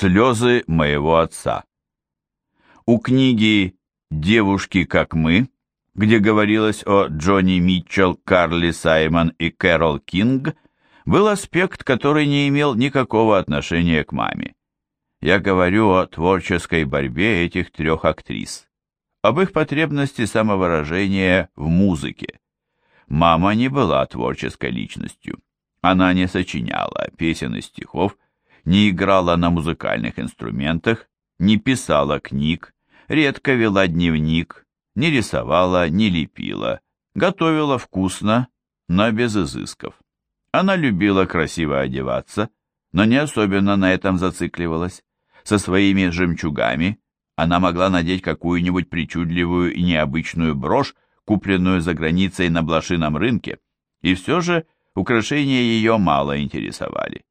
Слезы моего отца. У книги «Девушки, как мы», где говорилось о Джонни Митчелл, Карли Саймон и Кэрол Кинг, был аспект, который не имел никакого отношения к маме. Я говорю о творческой борьбе этих трех актрис, об их потребности самовыражения в музыке. Мама не была творческой личностью. Она не сочиняла песен и стихов, не играла на музыкальных инструментах, не писала книг, редко вела дневник, не рисовала, не лепила, готовила вкусно, но без изысков. Она любила красиво одеваться, но не особенно на этом зацикливалась. Со своими жемчугами она могла надеть какую-нибудь причудливую и необычную брошь, купленную за границей на блошином рынке, и все же украшения ее мало интересовали.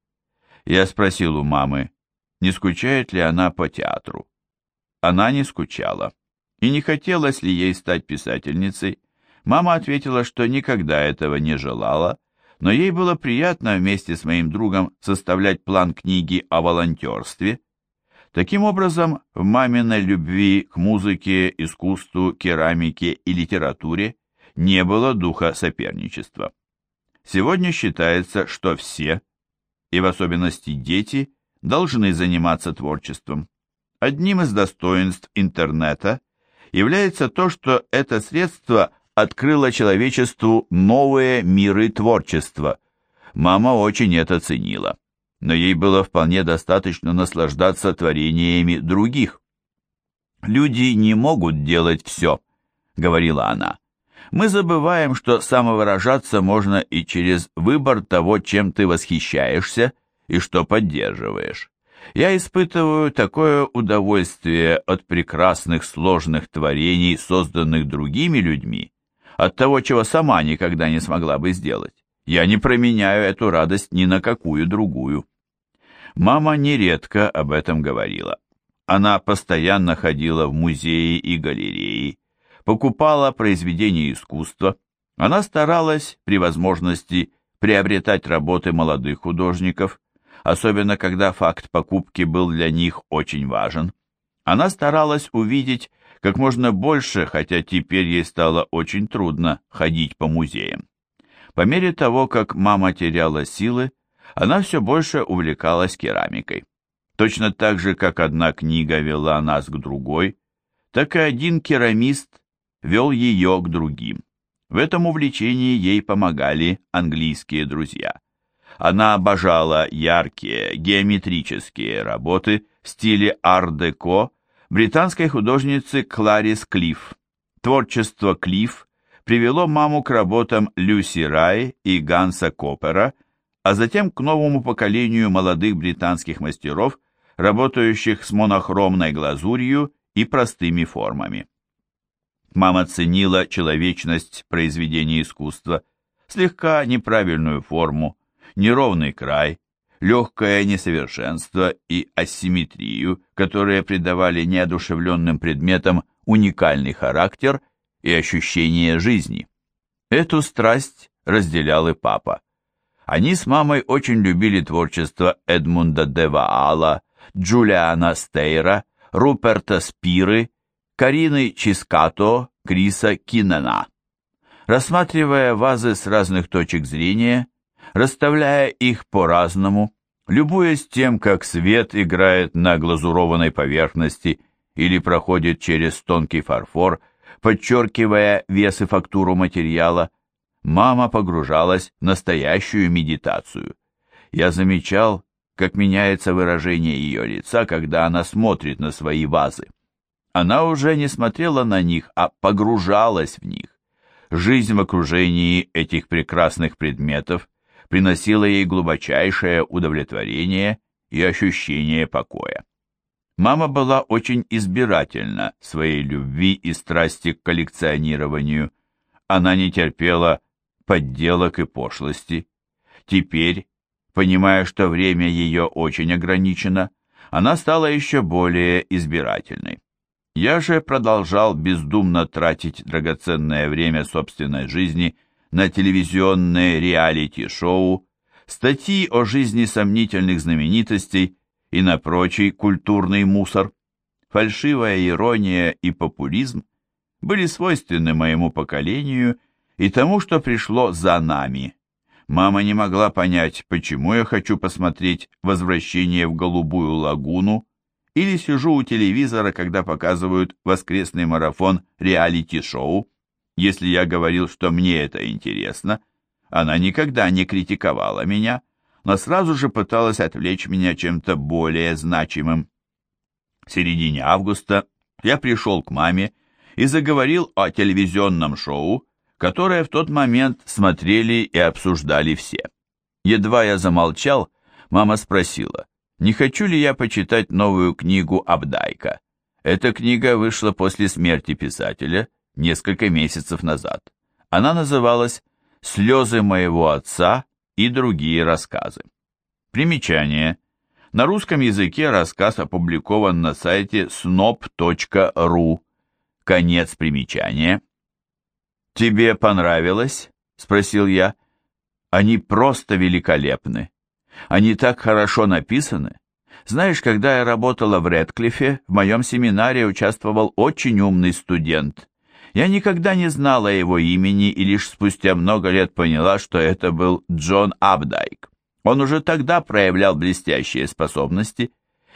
Я спросил у мамы, не скучает ли она по театру. Она не скучала. И не хотелось ли ей стать писательницей. Мама ответила, что никогда этого не желала, но ей было приятно вместе с моим другом составлять план книги о волонтерстве. Таким образом, в маминой любви к музыке, искусству, керамике и литературе не было духа соперничества. Сегодня считается, что все, и в особенности дети, должны заниматься творчеством. Одним из достоинств интернета является то, что это средство открыло человечеству новые миры творчества. Мама очень это ценила, но ей было вполне достаточно наслаждаться творениями других. «Люди не могут делать все», — говорила она. «Мы забываем, что самовыражаться можно и через выбор того, чем ты восхищаешься и что поддерживаешь. Я испытываю такое удовольствие от прекрасных сложных творений, созданных другими людьми, от того, чего сама никогда не смогла бы сделать. Я не променяю эту радость ни на какую другую. Мама нередко об этом говорила. Она постоянно ходила в музеи и галереи, покупала произведения искусства. Она старалась, при возможности, приобретать работы молодых художников, особенно когда факт покупки был для них очень важен. Она старалась увидеть как можно больше, хотя теперь ей стало очень трудно ходить по музеям. По мере того, как мама теряла силы, она все больше увлекалась керамикой. Точно так же, как одна книга вела нас к другой, так и один керамист вел ее к другим. В этом увлечении ей помогали английские друзья. Она обожала яркие геометрические работы в стиле ар-деко британской художницы Кларис Клифф. Творчество Клифф привело маму к работам Люси Рай и Ганса Копера, а затем к новому поколению молодых британских мастеров, работающих с монохромной глазурью и простыми формами. Мама ценила человечность произведения искусства, слегка неправильную форму, неровный край, легкое несовершенство и асимметрию, которые придавали неодушевленным предметам уникальный характер и ощущение жизни. Эту страсть разделял и папа. Они с мамой очень любили творчество Эдмунда де Ваала, Джулиана Стейра, Руперта Спиры, Карины Чискато, Криса Киннена. Рассматривая вазы с разных точек зрения, расставляя их по-разному, любуясь тем, как свет играет на глазурованной поверхности или проходит через тонкий фарфор, подчеркивая вес и фактуру материала, мама погружалась в настоящую медитацию. Я замечал, как меняется выражение ее лица, когда она смотрит на свои вазы. Она уже не смотрела на них, а погружалась в них. Жизнь в окружении этих прекрасных предметов приносило ей глубочайшее удовлетворение и ощущение покоя. Мама была очень избирательна своей любви и страсти к коллекционированию. Она не терпела подделок и пошлости. Теперь, понимая, что время ее очень ограничено, она стала еще более избирательной. Я же продолжал бездумно тратить драгоценное время собственной жизни на телевизионные реалити-шоу, статьи о жизни сомнительных знаменитостей и на прочий культурный мусор. Фальшивая ирония и популизм были свойственны моему поколению и тому, что пришло за нами. Мама не могла понять, почему я хочу посмотреть «Возвращение в голубую лагуну» или сижу у телевизора, когда показывают воскресный марафон реалити-шоу. Если я говорил, что мне это интересно, она никогда не критиковала меня, но сразу же пыталась отвлечь меня чем-то более значимым. В середине августа я пришел к маме и заговорил о телевизионном шоу, которое в тот момент смотрели и обсуждали все. Едва я замолчал, мама спросила, не хочу ли я почитать новую книгу Абдайка. Эта книга вышла после смерти писателя несколько месяцев назад. Она называлась «Слезы моего отца и другие рассказы. Примечание. На русском языке рассказ опубликован на сайте snop.ru. Конец примечания. «Тебе понравилось?» — спросил я. «Они просто великолепны. Они так хорошо написаны. Знаешь, когда я работала в Редклифе, в моем семинаре участвовал очень умный студент. Я никогда не знала его имени и лишь спустя много лет поняла, что это был Джон Абдайк. Он уже тогда проявлял блестящие способности,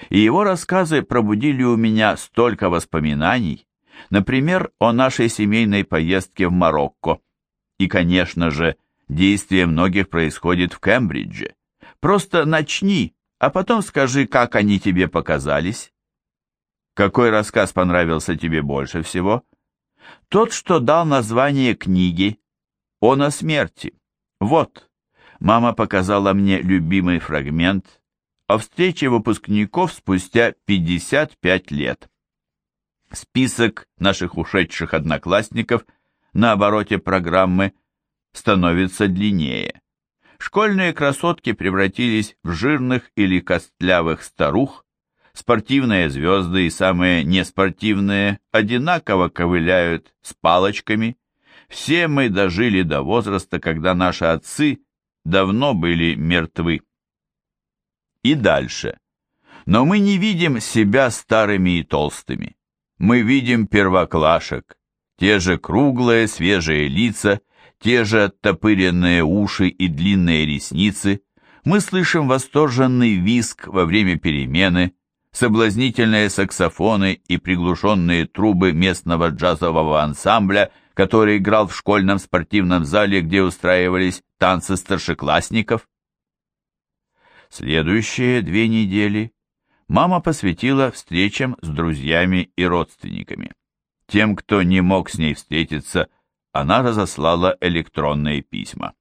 и его рассказы пробудили у меня столько воспоминаний, например, о нашей семейной поездке в Марокко. И, конечно же, действие многих происходит в Кембридже. Просто начни, а потом скажи, как они тебе показались. Какой рассказ понравился тебе больше всего? Тот, что дал название книги. Он о смерти. Вот. Мама показала мне любимый фрагмент о встрече выпускников спустя 55 лет. Список наших ушедших одноклассников на обороте программы становится длиннее. Школьные красотки превратились в жирных или костлявых старух, Спортивные звезды и самые неспортивные одинаково ковыляют с палочками. Все мы дожили до возраста, когда наши отцы давно были мертвы. И дальше. Но мы не видим себя старыми и толстыми. Мы видим первоклашек, те же круглые свежие лица, те же оттопыренные уши и длинные ресницы. Мы слышим восторженный визг во время перемены, соблазнительные саксофоны и приглушенные трубы местного джазового ансамбля, который играл в школьном спортивном зале, где устраивались танцы старшеклассников. Следующие две недели мама посвятила встречам с друзьями и родственниками. Тем, кто не мог с ней встретиться, она разослала электронные письма.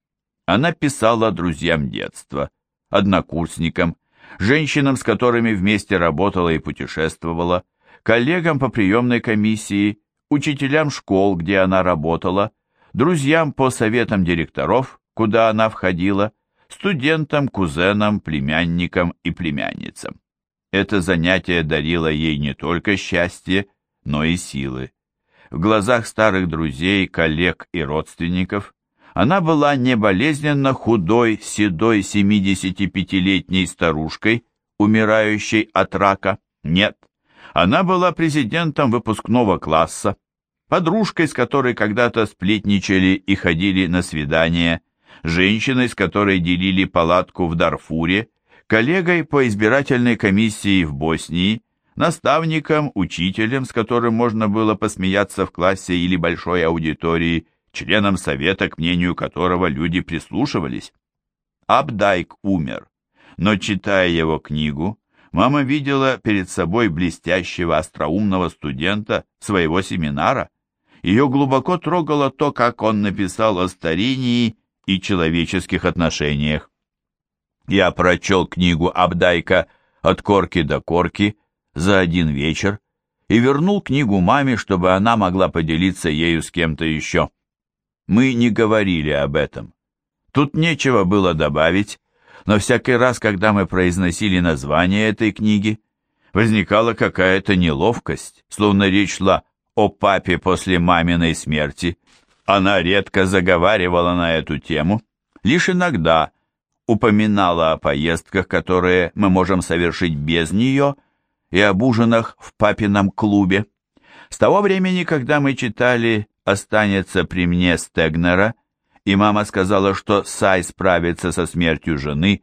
Она писала друзьям детства, однокурсникам, женщинам, с которыми вместе работала и путешествовала, коллегам по приемной комиссии, учителям школ, где она работала, друзьям по советам директоров, куда она входила, студентам, кузенам, племянникам и племянницам. Это занятие дарило ей не только счастье, но и силы. В глазах старых друзей, коллег и родственников она была не болезненно худой, седой 75-летней старушкой, умирающей от рака. Нет, она была президентом выпускного класса, подружкой, с которой когда-то сплетничали и ходили на свидания, женщиной, с которой делили палатку в Дарфуре, коллегой по избирательной комиссии в Боснии, наставником, учителем, с которым можно было посмеяться в классе или большой аудитории, членом совета, к мнению которого люди прислушивались. Абдайк умер, но, читая его книгу, мама видела перед собой блестящего остроумного студента своего семинара. Ее глубоко трогало то, как он написал о старении и человеческих отношениях. Я прочел книгу Абдайка «От корки до корки» за один вечер и вернул книгу маме, чтобы она могла поделиться ею с кем-то еще. Мы не говорили об этом. Тут нечего было добавить, но всякий раз, когда мы произносили название этой книги, возникала какая-то неловкость, словно речь шла о папе после маминой смерти. Она редко заговаривала на эту тему, лишь иногда, упоминала о поездках, которые мы можем совершить без нее, и об ужинах в папином клубе. С того времени, когда мы читали «Останется при мне Стегнера», и мама сказала, что Сай справится со смертью жены,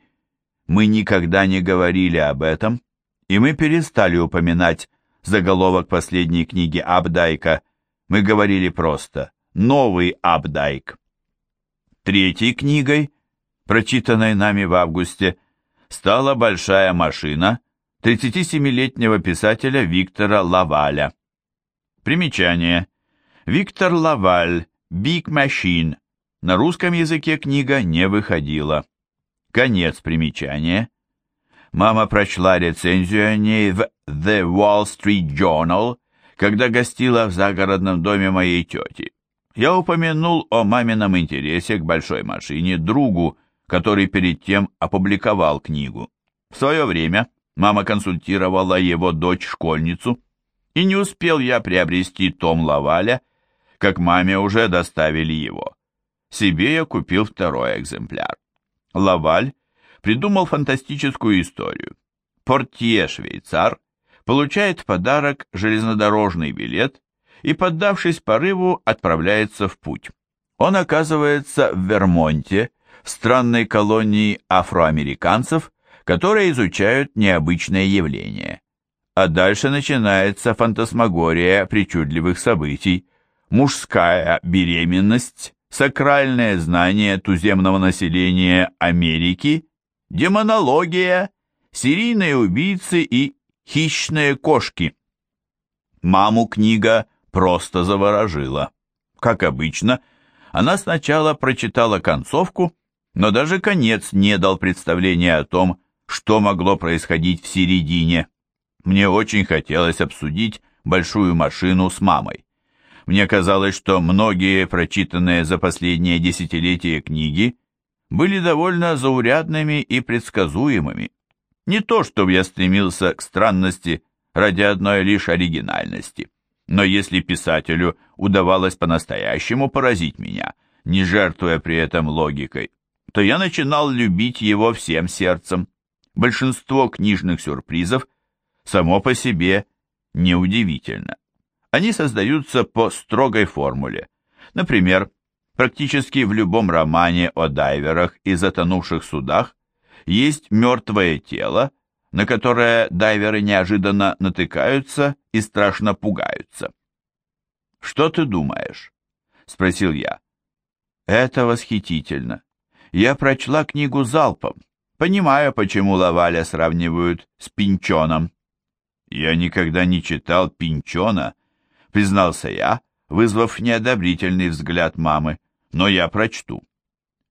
мы никогда не говорили об этом, и мы перестали упоминать заголовок последней книги Абдайка. Мы говорили просто «Новый Абдайк». Третьей книгой, прочитанной нами в августе, стала «Большая машина» 37-летнего писателя Виктора Лаваля. Примечание. Виктор Лаваль, Big Machine. На русском языке книга не выходила. Конец примечания. Мама прочла рецензию о ней в The Wall Street Journal, когда гостила в загородном доме моей тети. Я упомянул о мамином интересе к большой машине другу, который перед тем опубликовал книгу. В свое время мама консультировала его дочь-школьницу, и не успел я приобрести том Лаваля, как маме уже доставили его. Себе я купил второй экземпляр. Лаваль придумал фантастическую историю. Портье-швейцар получает в подарок железнодорожный билет и, поддавшись порыву, отправляется в путь. Он оказывается в Вермонте, в странной колонии афроамериканцев, которые изучают необычное явление. А дальше начинается фантасмагория причудливых событий, мужская беременность, сакральное знание туземного населения Америки, демонология, серийные убийцы и хищные кошки. Маму книга просто заворожила. Как обычно, она сначала прочитала концовку, но даже конец не дал представления о том, что могло происходить в середине. Мне очень хотелось обсудить большую машину с мамой. Мне казалось, что многие прочитанные за последние десятилетия книги были довольно заурядными и предсказуемыми. Не то, чтобы я стремился к странности ради одной лишь оригинальности, но если писателю удавалось по-настоящему поразить меня, не жертвуя при этом логикой, то я начинал любить его всем сердцем. Большинство книжных сюрпризов само по себе неудивительно. Они создаются по строгой формуле. Например, практически в любом романе о дайверах и затонувших судах есть мертвое тело, на которое дайверы неожиданно натыкаются и страшно пугаются. «Что ты думаешь?» — спросил я. «Это восхитительно. Я прочла книгу залпом. Понимаю, почему Лаваля сравнивают с Пинчоном». «Я никогда не читал Пинчона», признался я, вызвав неодобрительный взгляд мамы, но я прочту.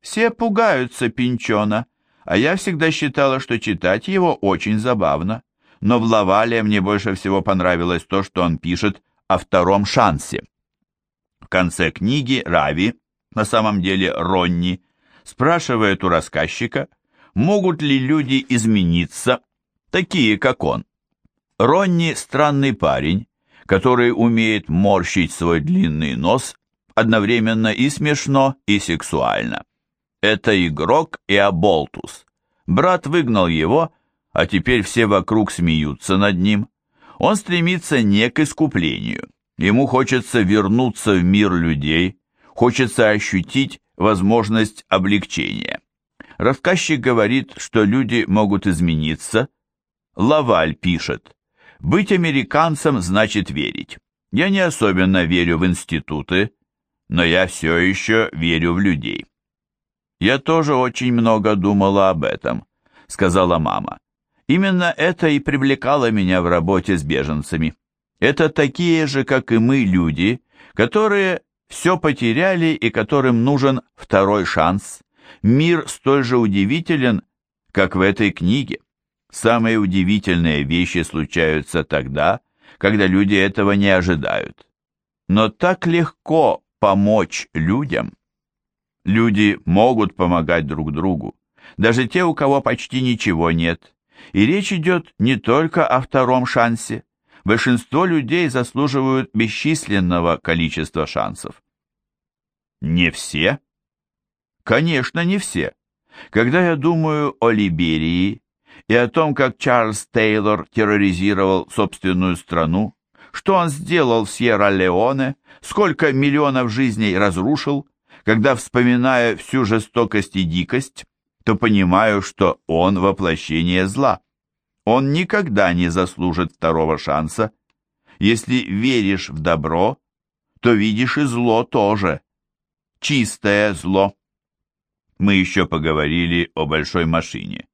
Все пугаются Пинчона, а я всегда считала, что читать его очень забавно. Но в Лавале мне больше всего понравилось то, что он пишет о втором шансе. В конце книги Рави, на самом деле Ронни, спрашивает у рассказчика, могут ли люди измениться, такие как он. Ронни странный парень, который умеет морщить свой длинный нос одновременно и смешно, и сексуально. Это игрок и оболтус. Брат выгнал его, а теперь все вокруг смеются над ним. Он стремится не к искуплению. Ему хочется вернуться в мир людей, хочется ощутить возможность облегчения. Рассказчик говорит, что люди могут измениться. Лаваль пишет, быть американцем значит верить. Я не особенно верю в институты, но я все еще верю в людей. Я тоже очень много думала об этом, сказала мама. Именно это и привлекало меня в работе с беженцами. Это такие же, как и мы, люди, которые все потеряли и которым нужен второй шанс. Мир столь же удивителен, как в этой книге. Самые удивительные вещи случаются тогда, когда люди этого не ожидают. Но так легко помочь людям. Люди могут помогать друг другу, даже те, у кого почти ничего нет. И речь идет не только о втором шансе. Большинство людей заслуживают бесчисленного количества шансов. Не все? Конечно, не все. Когда я думаю о Либерии и о том, как Чарльз Тейлор терроризировал собственную страну, что он сделал в Сьерра-Леоне, сколько миллионов жизней разрушил, когда вспоминаю всю жестокость и дикость, то понимаю, что он воплощение зла. Он никогда не заслужит второго шанса. Если веришь в добро, то видишь и зло тоже. Чистое зло. Мы еще поговорили о большой машине.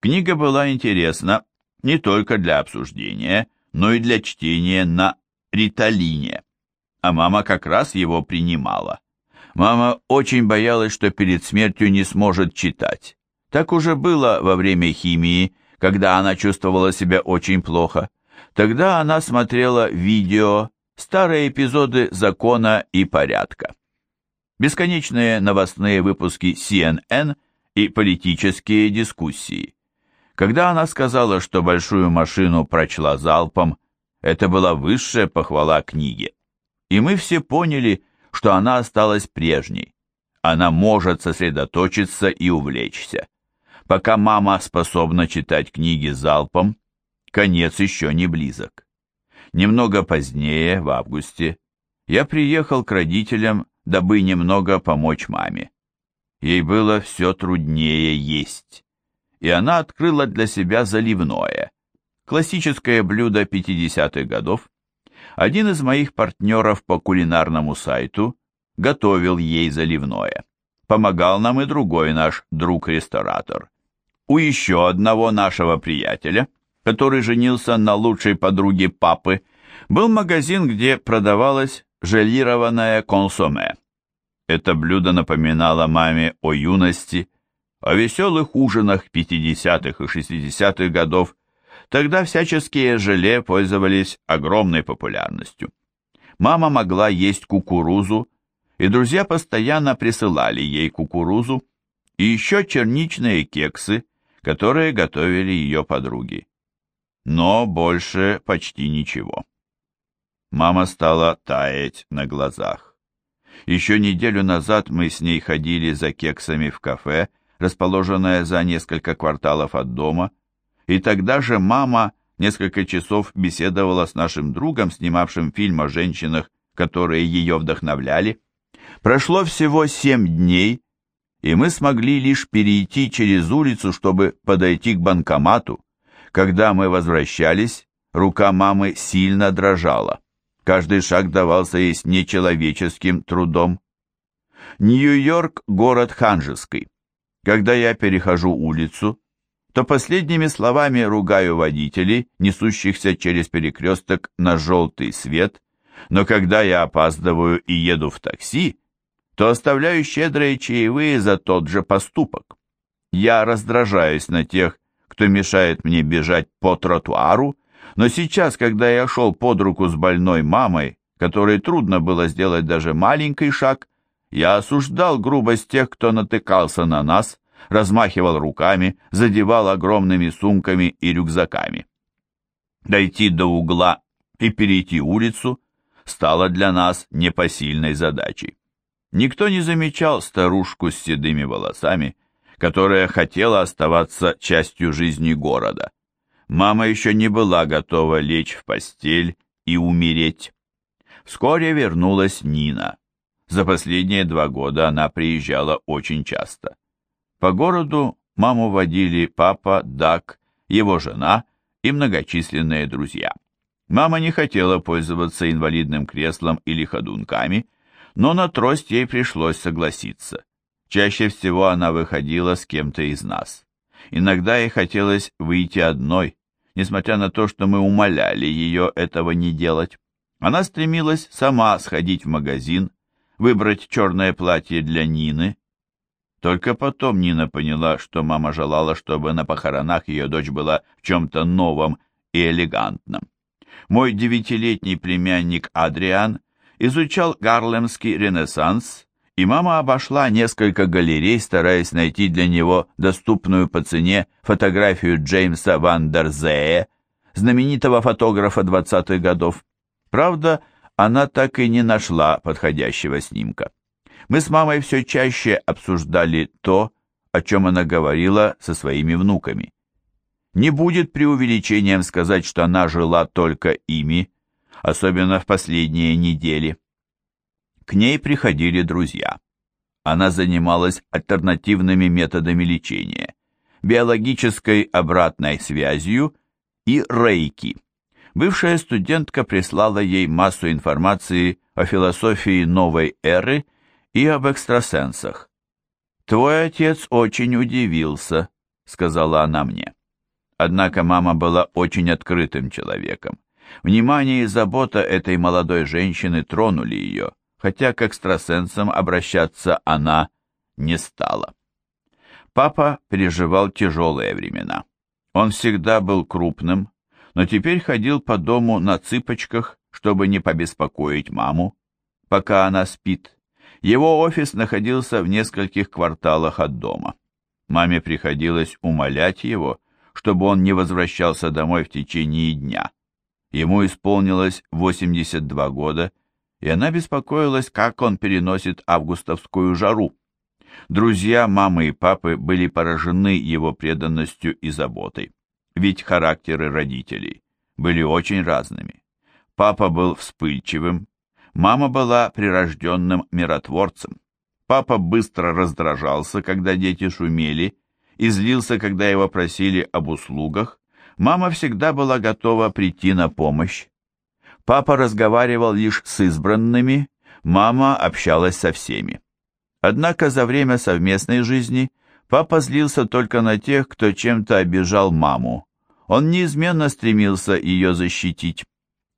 Книга была интересна не только для обсуждения, но и для чтения на риталине. А мама как раз его принимала. Мама очень боялась, что перед смертью не сможет читать. Так уже было во время химии, когда она чувствовала себя очень плохо. Тогда она смотрела видео, старые эпизоды «Закона и порядка». Бесконечные новостные выпуски CNN и политические дискуссии. Когда она сказала, что большую машину прочла залпом, это была высшая похвала книге. И мы все поняли, что она осталась прежней. Она может сосредоточиться и увлечься. Пока мама способна читать книги залпом, конец еще не близок. Немного позднее, в августе, я приехал к родителям, дабы немного помочь маме. Ей было все труднее есть и она открыла для себя заливное, классическое блюдо 50-х годов. Один из моих партнеров по кулинарному сайту готовил ей заливное. Помогал нам и другой наш друг-ресторатор. У еще одного нашего приятеля, который женился на лучшей подруге папы, был магазин, где продавалось желированное консоме. Это блюдо напоминало маме о юности, о веселых ужинах 50-х и 60-х годов, тогда всяческие желе пользовались огромной популярностью. Мама могла есть кукурузу, и друзья постоянно присылали ей кукурузу и еще черничные кексы, которые готовили ее подруги. Но больше почти ничего. Мама стала таять на глазах. Еще неделю назад мы с ней ходили за кексами в кафе, расположенная за несколько кварталов от дома, и тогда же мама несколько часов беседовала с нашим другом, снимавшим фильм о женщинах, которые ее вдохновляли. Прошло всего семь дней, и мы смогли лишь перейти через улицу, чтобы подойти к банкомату. Когда мы возвращались, рука мамы сильно дрожала. Каждый шаг давался ей с нечеловеческим трудом. Нью-Йорк – город ханжеский. Когда я перехожу улицу, то последними словами ругаю водителей, несущихся через перекресток на желтый свет, но когда я опаздываю и еду в такси, то оставляю щедрые чаевые за тот же поступок. Я раздражаюсь на тех, кто мешает мне бежать по тротуару, но сейчас, когда я шел под руку с больной мамой, которой трудно было сделать даже маленький шаг, я осуждал грубость тех, кто натыкался на нас, размахивал руками, задевал огромными сумками и рюкзаками. Дойти до угла и перейти улицу стало для нас непосильной задачей. Никто не замечал старушку с седыми волосами, которая хотела оставаться частью жизни города. Мама еще не была готова лечь в постель и умереть. Вскоре вернулась Нина. За последние два года она приезжала очень часто. По городу маму водили папа, Дак, его жена и многочисленные друзья. Мама не хотела пользоваться инвалидным креслом или ходунками, но на трость ей пришлось согласиться. Чаще всего она выходила с кем-то из нас. Иногда ей хотелось выйти одной, несмотря на то, что мы умоляли ее этого не делать. Она стремилась сама сходить в магазин, выбрать черное платье для Нины. Только потом Нина поняла, что мама желала, чтобы на похоронах ее дочь была в чем-то новом и элегантном. Мой девятилетний племянник Адриан изучал гарлемский ренессанс, и мама обошла несколько галерей, стараясь найти для него доступную по цене фотографию Джеймса Ван дер Зее, знаменитого фотографа 20-х годов. Правда, она так и не нашла подходящего снимка. Мы с мамой все чаще обсуждали то, о чем она говорила со своими внуками. Не будет преувеличением сказать, что она жила только ими, особенно в последние недели. К ней приходили друзья. Она занималась альтернативными методами лечения, биологической обратной связью и рейки. Бывшая студентка прислала ей массу информации о философии новой эры и об экстрасенсах. «Твой отец очень удивился», — сказала она мне. Однако мама была очень открытым человеком. Внимание и забота этой молодой женщины тронули ее, хотя к экстрасенсам обращаться она не стала. Папа переживал тяжелые времена. Он всегда был крупным, но теперь ходил по дому на цыпочках, чтобы не побеспокоить маму, пока она спит. Его офис находился в нескольких кварталах от дома. Маме приходилось умолять его, чтобы он не возвращался домой в течение дня. Ему исполнилось 82 года, и она беспокоилась, как он переносит августовскую жару. Друзья мамы и папы были поражены его преданностью и заботой, ведь характеры родителей были очень разными. Папа был вспыльчивым, мама была прирожденным миротворцем. Папа быстро раздражался, когда дети шумели, и злился, когда его просили об услугах, мама всегда была готова прийти на помощь. Папа разговаривал лишь с избранными, мама общалась со всеми. Однако за время совместной жизни папа злился только на тех, кто чем-то обижал маму. Он неизменно стремился ее защитить.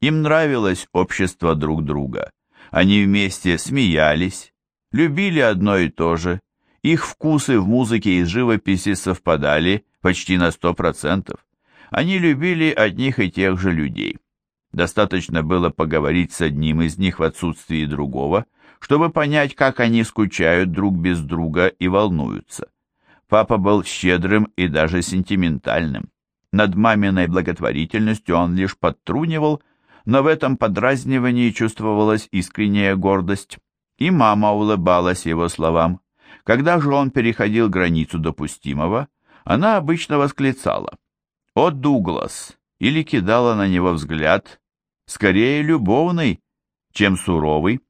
Им нравилось общество друг друга. Они вместе смеялись, любили одно и то же, их вкусы в музыке и живописи совпадали почти на сто процентов. Они любили одних и тех же людей. Достаточно было поговорить с одним из них в отсутствии другого, чтобы понять, как они скучают друг без друга и волнуются. Папа был щедрым и даже сентиментальным. Над маминой благотворительностью он лишь подтрунивал, но в этом подразнивании чувствовалась искренняя гордость. И мама улыбалась его словам. Когда же он переходил границу допустимого, она обычно восклицала «О, Дуглас!» или кидала на него взгляд, скорее любовный, чем суровый.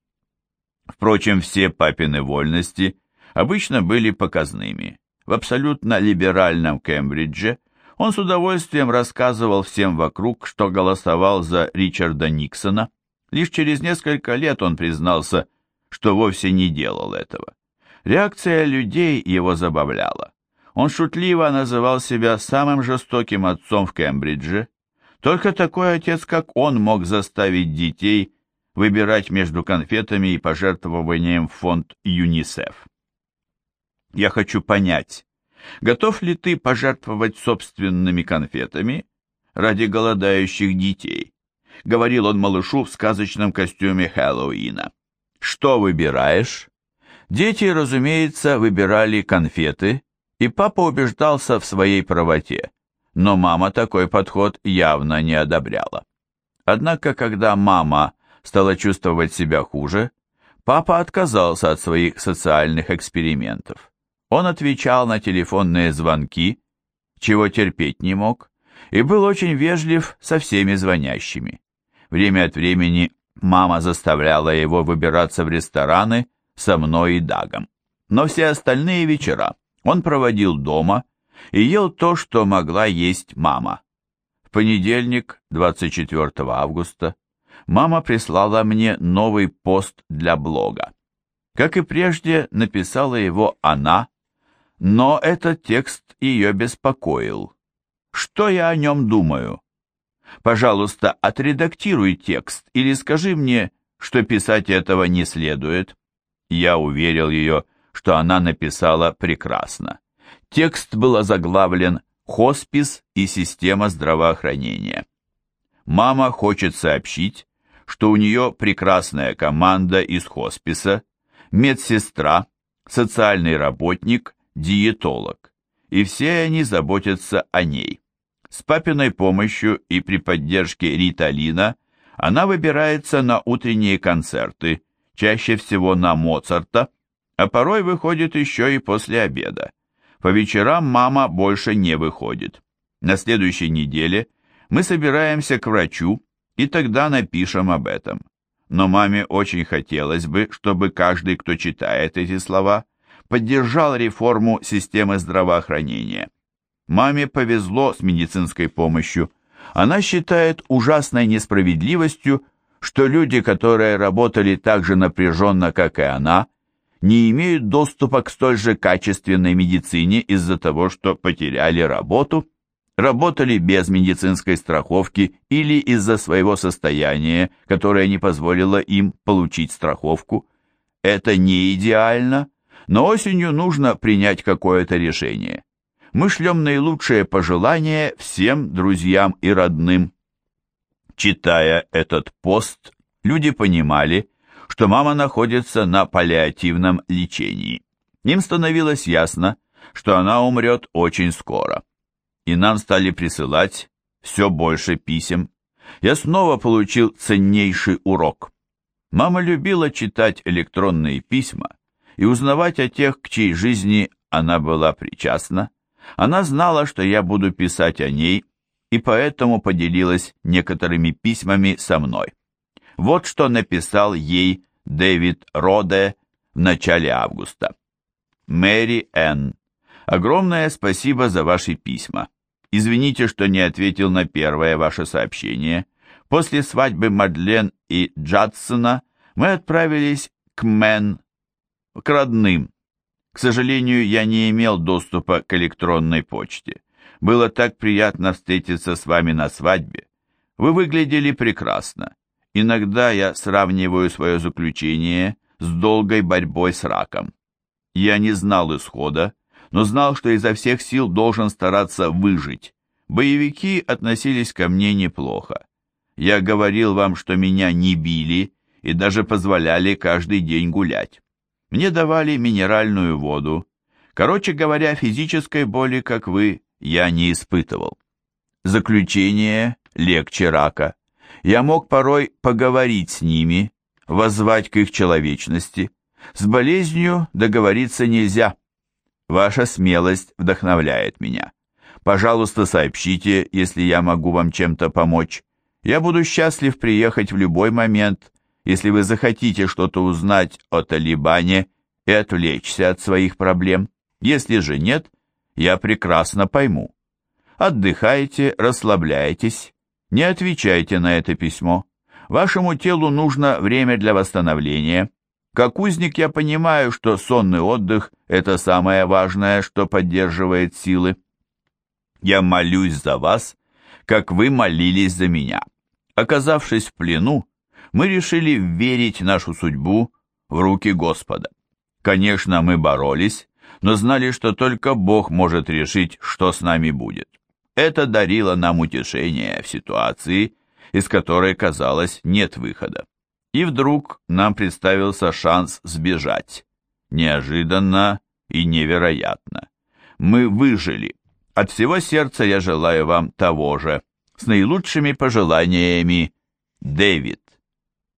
Впрочем, все папины вольности обычно были показными. В абсолютно либеральном Кембридже он с удовольствием рассказывал всем вокруг, что голосовал за Ричарда Никсона. Лишь через несколько лет он признался, что вовсе не делал этого. Реакция людей его забавляла. Он шутливо называл себя самым жестоким отцом в Кембридже. Только такой отец, как он, мог заставить детей выбирать между конфетами и пожертвованием в фонд ЮНИСЕФ. Я хочу понять, готов ли ты пожертвовать собственными конфетами ради голодающих детей? Говорил он малышу в сказочном костюме Хэллоуина. Что выбираешь? Дети, разумеется, выбирали конфеты, и папа убеждался в своей правоте, но мама такой подход явно не одобряла. Однако, когда мама стала чувствовать себя хуже, папа отказался от своих социальных экспериментов. Он отвечал на телефонные звонки, чего терпеть не мог, и был очень вежлив со всеми звонящими. Время от времени мама заставляла его выбираться в рестораны, со мной и Дагом. Но все остальные вечера он проводил дома и ел то, что могла есть мама. В понедельник, 24 августа, мама прислала мне новый пост для блога. Как и прежде, написала его она, но этот текст ее беспокоил. Что я о нем думаю? Пожалуйста, отредактируй текст или скажи мне, что писать этого не следует. Я уверил ее, что она написала прекрасно. Текст был озаглавлен «Хоспис и система здравоохранения». Мама хочет сообщить, что у нее прекрасная команда из хосписа, медсестра, социальный работник, диетолог, и все они заботятся о ней. С папиной помощью и при поддержке Риталина она выбирается на утренние концерты, чаще всего на Моцарта, а порой выходит еще и после обеда. По вечерам мама больше не выходит. На следующей неделе мы собираемся к врачу, и тогда напишем об этом. Но маме очень хотелось бы, чтобы каждый, кто читает эти слова, поддержал реформу системы здравоохранения. Маме повезло с медицинской помощью. Она считает ужасной несправедливостью, что люди, которые работали так же напряженно, как и она, не имеют доступа к столь же качественной медицине из-за того, что потеряли работу, работали без медицинской страховки или из-за своего состояния, которое не позволило им получить страховку. Это не идеально, но осенью нужно принять какое-то решение. Мы шлем наилучшие пожелания всем друзьям и родным. Читая этот пост, люди понимали, что мама находится на паллиативном лечении. Им становилось ясно, что она умрет очень скоро. И нам стали присылать все больше писем. Я снова получил ценнейший урок. Мама любила читать электронные письма и узнавать о тех, к чьей жизни она была причастна. Она знала, что я буду писать о ней, и поэтому поделилась некоторыми письмами со мной. Вот что написал ей Дэвид Роде в начале августа. Мэри Н. Огромное спасибо за ваши письма. Извините, что не ответил на первое ваше сообщение. После свадьбы Мадлен и Джадсона мы отправились к Мэн, к родным. К сожалению, я не имел доступа к электронной почте. Было так приятно встретиться с вами на свадьбе. Вы выглядели прекрасно. Иногда я сравниваю свое заключение с долгой борьбой с раком. Я не знал исхода, но знал, что изо всех сил должен стараться выжить. Боевики относились ко мне неплохо. Я говорил вам, что меня не били и даже позволяли каждый день гулять. Мне давали минеральную воду. Короче говоря, физической боли, как вы, я не испытывал. Заключение легче рака я мог порой поговорить с ними, воззвать к их человечности. С болезнью договориться нельзя. Ваша смелость вдохновляет меня. Пожалуйста, сообщите, если я могу вам чем-то помочь. Я буду счастлив приехать в любой момент, если вы захотите что-то узнать о Талибане и отвлечься от своих проблем. Если же нет, я прекрасно пойму. Отдыхайте, расслабляйтесь, не отвечайте на это письмо. Вашему телу нужно время для восстановления. Как узник я понимаю, что сонный отдых – это самое важное, что поддерживает силы. Я молюсь за вас, как вы молились за меня. Оказавшись в плену, мы решили верить нашу судьбу в руки Господа. Конечно, мы боролись, но знали, что только Бог может решить, что с нами будет. Это дарило нам утешение в ситуации, из которой, казалось, нет выхода. И вдруг нам представился шанс сбежать. Неожиданно и невероятно. Мы выжили. От всего сердца я желаю вам того же. С наилучшими пожеланиями, Дэвид.